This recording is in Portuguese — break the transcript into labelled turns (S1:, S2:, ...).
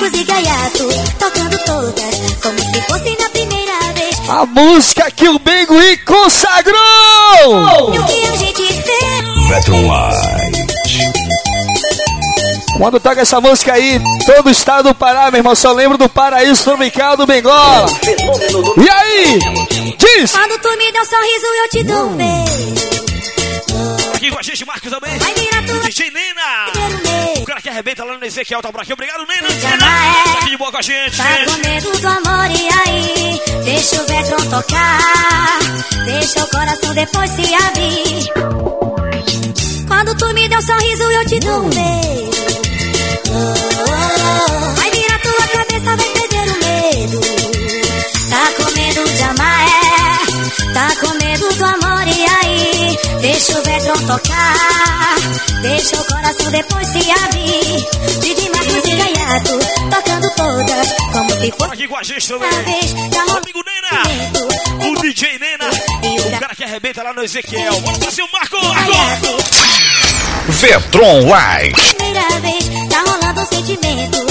S1: cacos e gaiato, tocando todas, como se fosse na primeira vez.
S2: A música que o Bengui consagrou! Oh. E o
S1: que a gente fez?
S3: Veteran
S2: Quando toca essa música aí, todo o estado do Pará, meu irmão, só lembro do paraíso tropical do Bengola. E aí? Diz!
S1: Quando tu me dá um sorriso, eu te dou um beijo.
S4: Arrebenta lá no Ezequiel tá por aqui. Obrigado, é. Tá aqui de boa com a gente. Tá com
S1: medo do amor, e aí? Deixa o Vetron tocar. Deixa o coração depois se abrir. Quando tu me deu um sorriso, eu te dou um beijo. Vai Deixa o Vetron tocar. Deixa o coração depois se abrir. Didi Marcos e Gaiato, tocando todas, como se Tá fosse
S4: aqui com a gente uma também.
S1: vez. Já rolou
S4: Amigo
S1: Nena. O
S4: DJ Nena.
S1: O
S4: cara que arrebenta lá no Ezequiel. Bora pra cima, Marco. Marco. Gaiato,
S5: Vetron Light.
S1: primeira vez, tá rolando um sentimento.